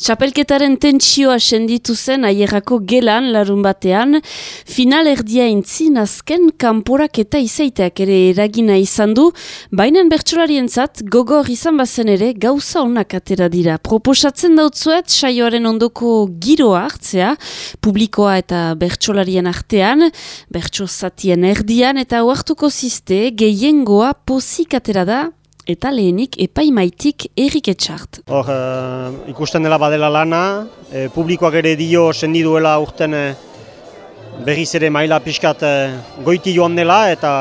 Txapelketaren tentsioa senditu zen aierrako gelan larun batean, final erdia intzin azken kanporak eta izaiteak ere eragina izan du, baina bertsolarien zat, gogor izan bazen ere gauza honak atera dira. Proposatzen dautzuet, saioaren ondoko giroa hartzea, publikoa eta bertsolarien artean, bertsozatien erdian eta huartuko ziste, gehiengoa pozik atera da, eta lehenik epaimaitik errik etxart. Hor, e, ikusten dela badela lana, e, publikoak ere dio sendi duela urten e, berriz ere maila pixkat e, goiti joan dela eta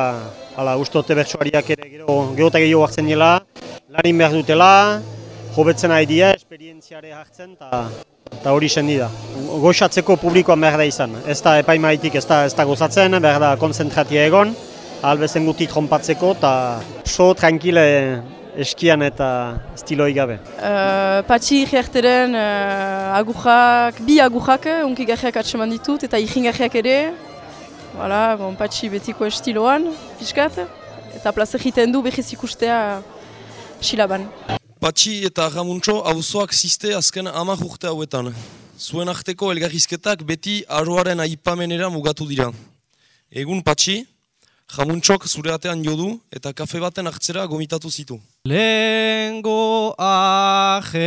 hala, ustote bertsuariak ere gero, gero eta gehiago hartzen dela, larin behar dutela, hobetzen ari dira, esperientziare hartzen eta hori sendi da. Goxatzeko publikoan behar da izan, ez da epaimaitik ez da, ez da gozatzen, behar da konzentratia egon, albezen guti trompatzeko eta so tranquile eskian eta stiloi gabe. Uh, patxi ikerteren uh, agujak, bi agujak, unki garriak atseman ditut eta ikin garriak ere. Voilà, bon, patxi betiko estiloan, piskat, eta plaza egiten du behiz ikustea silaban. Patxi eta Ramuntxo auzoak ziste azken amak urte hauetan. Zuen arteko elgarrizketak beti aroaren aipamenera mugatu dira. Egun Patxi, Jamuntxok zure atean jodu eta kafe baten hartzera gomitatu zitu. Lengo ahemanak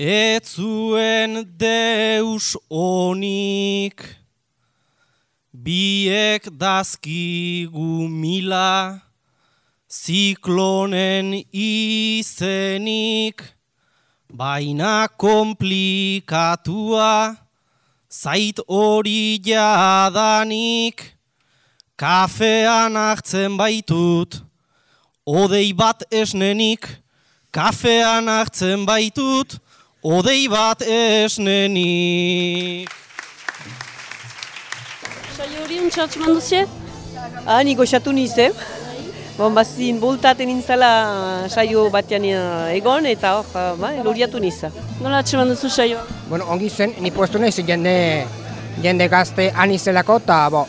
etzuen deus onik biek dazkigu mila ziklonen izenik baina komplikatua zait hori jadanik, kafean hartzen baitut, odei bat esnenik, kafean hartzen baitut, odei bat esnenik. Saio hori untxatx manduzie? Ah, niko xatu nize. Bon, bazin bultaten intzala saio batean eh, egon eta hor, eh, ba, loriatu niza. Nola atxeman duzu saioa? Bueno, ongi zen, ni puestu nahiz jende, jende gazte anizelako eta bo,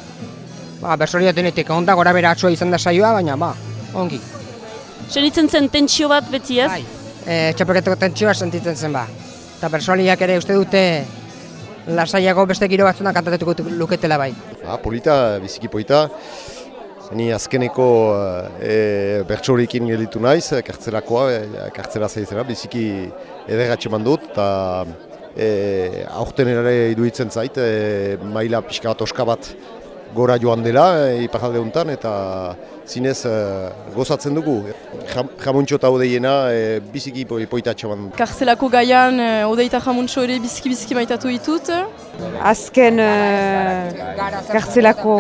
ba, bersoria denetik onda gora bera izan da saioa, baina ba, ongi. Senitzen zen tentsio bat beti ez? Bai, e, txapelketako tentsioa sentitzen zen ba. Eta bersoliak ere uste dute lasaiago beste giro batzuna kantatuko luketela bai. Ba, polita, biziki polita. Ni azkeneko e, bertsorekin gelitu naiz, kartzelakoa, e, kartzela zaizena, biziki ederratxe mandut, eta e, aurten ere iduitzen zait, e, maila pixka bat oska bat gora joan dela, e, iparalde honetan, eta zinez uh, gozatzen dugu. Jamuntxo eta odeiena e, biziki poitatxe man. Karzelako gaian odei eta jamuntxo ere biziki-biziki maitatu ditut. Azken kartzelako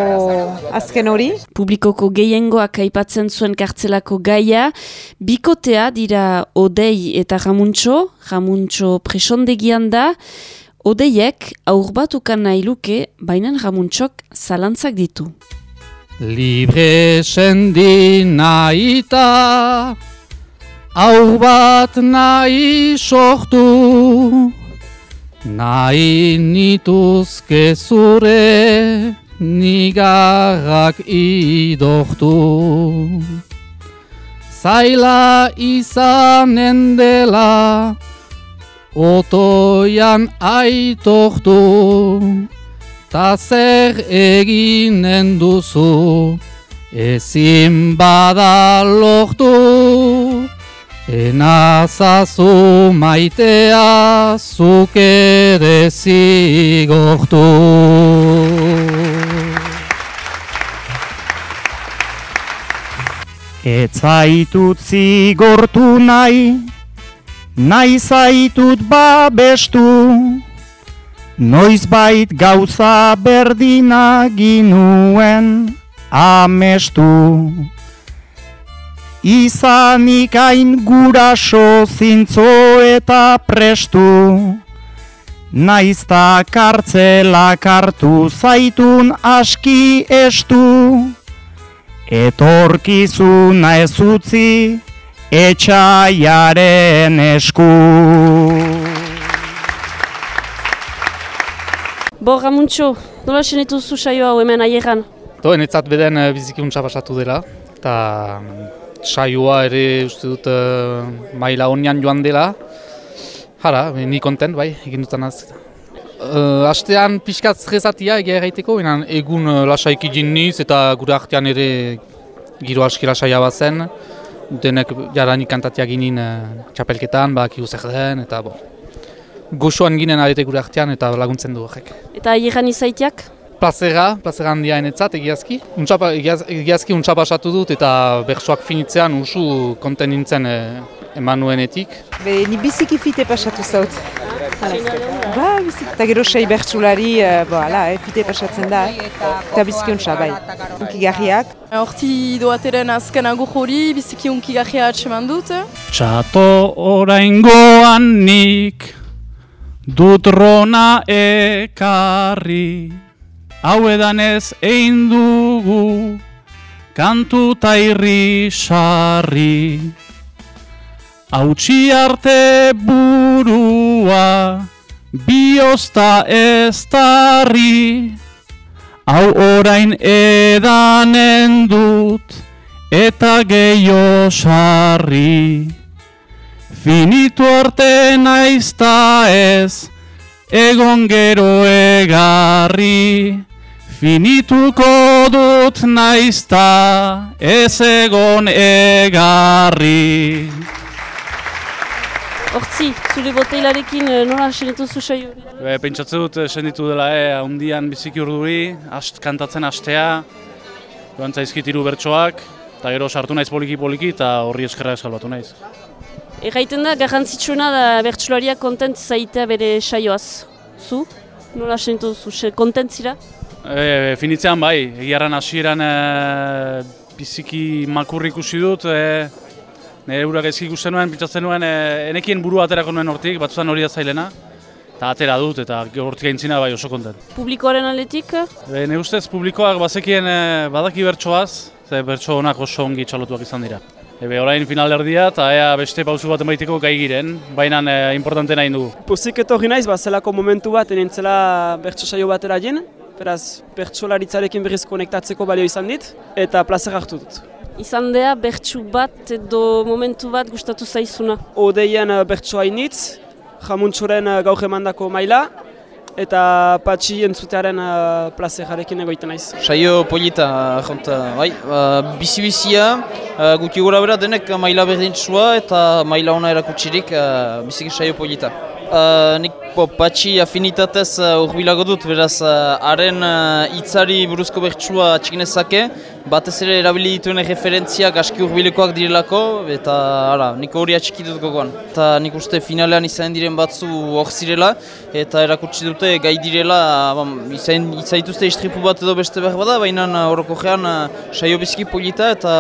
azken hori. Publikoko gehiengoak aipatzen zuen kartzelako gaia, bikotea dira odei eta jamuntxo, jamuntxo presondegian da, Odeiek aurbatukan nahi luke, bainan jamuntxok zalantzak ditu. Libre sendi nahita Aur bat nahi sortu Nahi nituzke zure Nigarrak idortu Zaila izanen dela Otoian aitortu Ta zer eginen duzu, ezin bada lortu, enazazu maitea zuk ere zigortu. Etzaitut zigortu nahi, nahi zaitut babestu, Noiz bait gauza berdina ginuen amestu. Izanik hain guraso zintzo eta prestu Naizta kartzela kartu zaitun aski estu. Etorkizuna ez utzi etxaiaren esku Bo, Ramuntxo, nola senitu zu saio hau hemen aieran? To, enetzat beden biziki untsa basatu dela, eta saioa ere uste dut uh, maila honian joan dela. Hara, ni kontent bai, egin dutan az. Uh, astean pixkat stresatia egia erraiteko, egun uh, lasaik egin niz eta gure artean ere giro aski lasaia bazen. Denek jaranik kantatia ginen uh, txapelketan, bak zer den, eta bo. Goxoan ginen arete gure artean eta laguntzen du horrek. Eta hieran izaiteak? Plazera, plazera handia enetzat egiazki. Untsapa, egiaz, egiazki untsa pasatu dut eta bertsoak finitzean usu konten nintzen e, emanuenetik. Be, ni biziki fite pasatu zaut. Ba, biziki. Eta gero sei bertsulari, uh, bo, ala, eh, fite pasatzen da. Eta biziki untsa, bai. Unkigarriak. Horti doateren azken agur hori, biziki unkigarria atseman dut. Txato oraingoan nik dut rona ekarri Hau edanez egin dugu kantu ta irri sarri Hautsi arte burua biozta ez tarri. Hau orain edanen dut eta gehiago sarri. Finitu arte naizta ez egon gero egarri. Finituko dut naizta ez egon egarri Hortzi, zure boteilarekin eh, nola senetu zu saio? Be, Pentsatze dut eh, senditu dela, e, handian biziki urduri, ast, kantatzen astea, joan zaizkit hiru bertsoak, eta gero sartu naiz poliki-poliki eta horri eskerra salbatu naiz. Erraiten da, garrantzitsuena da bertsulariak kontent zaitea bere saioaz. Zu? Nola senetu zu, se- kontent zira? E, finitzean bai, egiarran hasieran e, biziki makurri ikusi dut, e, nire buruak ezki ikusten nuen, pentsatzen nuen, e, enekien burua aterako nuen hortik, batzutan hori da zailena, eta atera dut, eta hortik aintzina bai oso kontent. Publikoaren aldetik? E, ne ustez publikoak bazekien e, badaki bertsoaz, ze bertso honak oso ongi txalotuak izan dira. Ebe orain finalerdia eta ea beste pausu bat emaiteko gai giren, baina e, importante nahi dugu. Pozik etorri naiz, bazelako momentu bat enintzela bertso saio batera jen, beraz bertsolaritzarekin berriz konektatzeko balio izan dit, eta plazer hartu dut. Izan dea bertsu bat edo momentu bat gustatu zaizuna. Odeien eh, bertso hainitz, jamuntxoren eh, gaur emandako maila, eta patxi entzutearen uh, plazerarekin egoiten naiz. Saio polita, jonta, bai, uh, bizi-bizia, uh, guki gura bera denek maila berdintzua eta maila ona erakutsirik uh, biziki saio polita. Uh, nik bo, patxi afinitatez uh, urbilago dut, beraz, uh, haren uh, hitzari buruzko bertsua txikinezake, batez ere erabili dituen referentziak aski urbilekoak direlako, eta ara, nik hori atxiki dut gogoan. Eta nik uste finalean izan diren batzu hor zirela, eta erakutsi dute gai direla, bam, izan, dituzte istripu bat edo beste behar bada, baina horoko gean saio biziki polita eta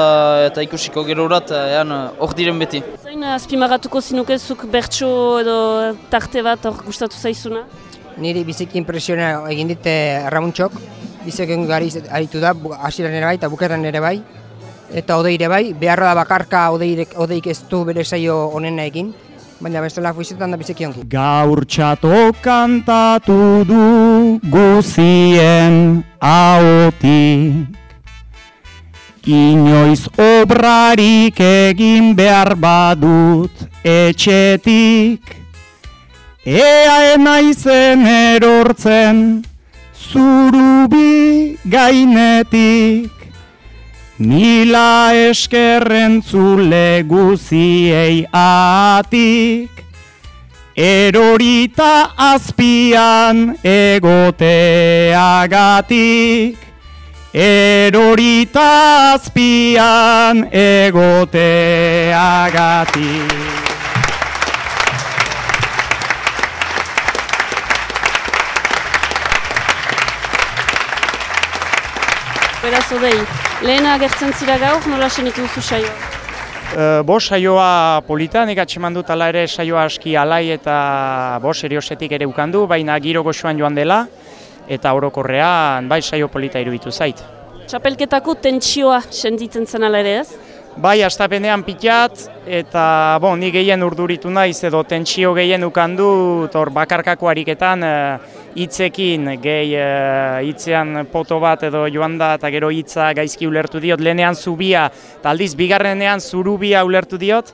eta ikusiko gero horat, ean hor diren beti. Zain azpimagatuko zinukezuk bertso edo tarte bat hor gustatu zaizuna? Niri biziki impresiona egin dite Ramuntxok, biziki gari aritu da, hasieran ere bai eta bukeran ere bai. Eta odeire bai, beharra da bakarka odeirek, odeik ez du bere saio onena egin, baina bestela fuizetan da biziki ongi. Gaur txato kantatu du guzien ahotik Inoiz obrarik egin behar badut etxetik. Ea naizen erortzen zurubi gainetik. Mila eskerren zule guziei atik. Erorita azpian egoteagatik Erorita azpian egoteagatik Beraz, odei, lehena agertzen zira gaur, nola senitu duzu saioa? Uh, bo, saioa polita, nik atxeman dut ala ere saioa aski alai eta bo, seriosetik ere ukandu, baina giro goxoan joan dela, eta orokorrean bai saio polita iruditu zait. Txapelketako tentsioa sentitzen zen ala ere ez? bai astapenean pitat, eta bon, ni gehien urduritu naiz edo tentsio gehien ukandu, tor bakarkako ariketan eh, hitzekin gehi uh, hitzean poto bat edo joan da eta gero hitza gaizki ulertu diot, lehenean zubia, eta aldiz bigarrenean zurubia ulertu diot,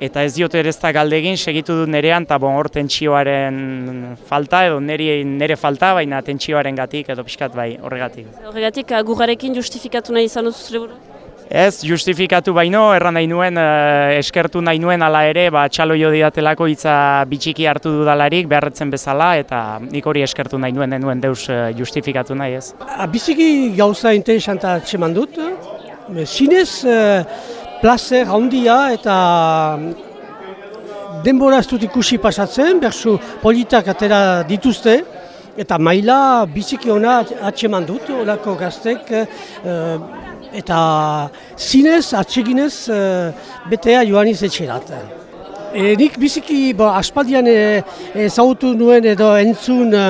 eta ez diote ere ez da galdegin segitu dut nerean, eta bon, hor tentsioaren falta edo nire, nire falta, baina tentsioaren gatik edo pixkat bai horregatik. Horregatik, agugarekin justifikatu nahi izan duzu zure burua? Ez, justifikatu baino, erran nahi nuen, eh, eskertu nahi nuen ala ere, ba, txalo jo diatelako hitza bitxiki hartu dudalarik, beharretzen bezala, eta nik hori eskertu nahi nuen, denuen deus eh, justifikatu nahi ez. Biziki gauza interesanta txeman dut, eh, zinez eh, placer handia eta denbora ez dut ikusi pasatzen, berzu politak atera dituzte, eta maila biziki ona atxeman dut, olako gaztek, eh, eta zinez, atseginez, uh, betea joan izetxerat. E, nik biziki bo, aspaldian ezagutu nuen edo entzun e,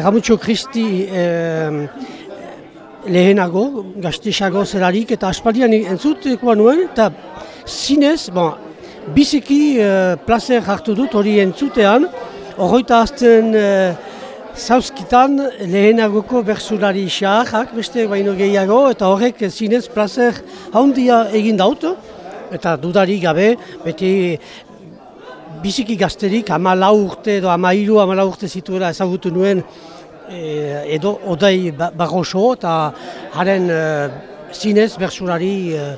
Ramutxo Kristi e, lehenago, gaztexago zelarik, eta aspaldian entzuteko nuen, eta zinez, bo, biziki e, placer hartu dut hori entzutean, horreita azten Zauzkitan lehenagoko bersulari xaharrak, beste baino gehiago, eta horrek zinez placer handia egin dautu. Eta dudari gabe, beti biziki gazterik, ama lau urte edo ama iru, ama lau urte zituela ezagutu nuen e, edo odai ba-, eta haren e, zinez bersulari e,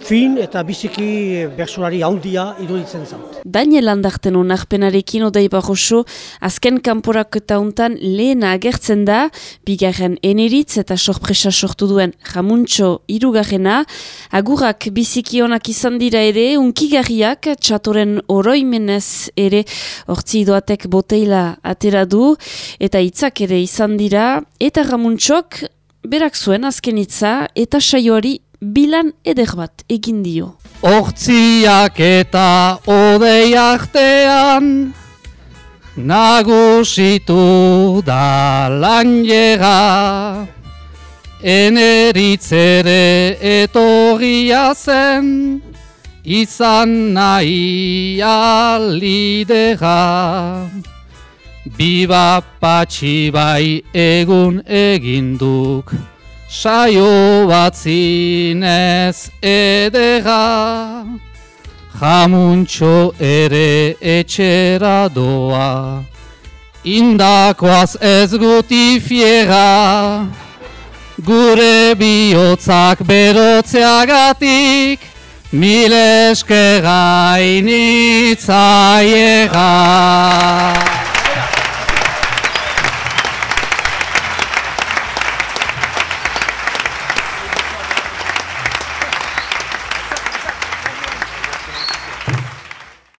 fin eta biziki bersulari handia iruditzen zaut. Daniel Landarten onarpenarekin odei barroso, azken kanporak eta untan lehena agertzen da, bigarren eneritz eta sorpresa sortu duen jamuntxo irugarrena, agurak biziki onak izan dira ere, unkigarriak txatoren oroimenez ere, hortzi doatek boteila atera du, eta hitzak ere izan dira, eta jamuntxok, berak zuen azken hitza eta saioari bilan eder bat egin dio. Hortziak eta odei artean nagusitu da lan Eneritzere etorria zen izan nahi alidera Biba patxi bai egun eginduk saio bat zinez edega, jamuntxo ere etxera doa, indakoaz ez guti fiera, gure bihotzak berotzeagatik, mil eske gainitzaiega.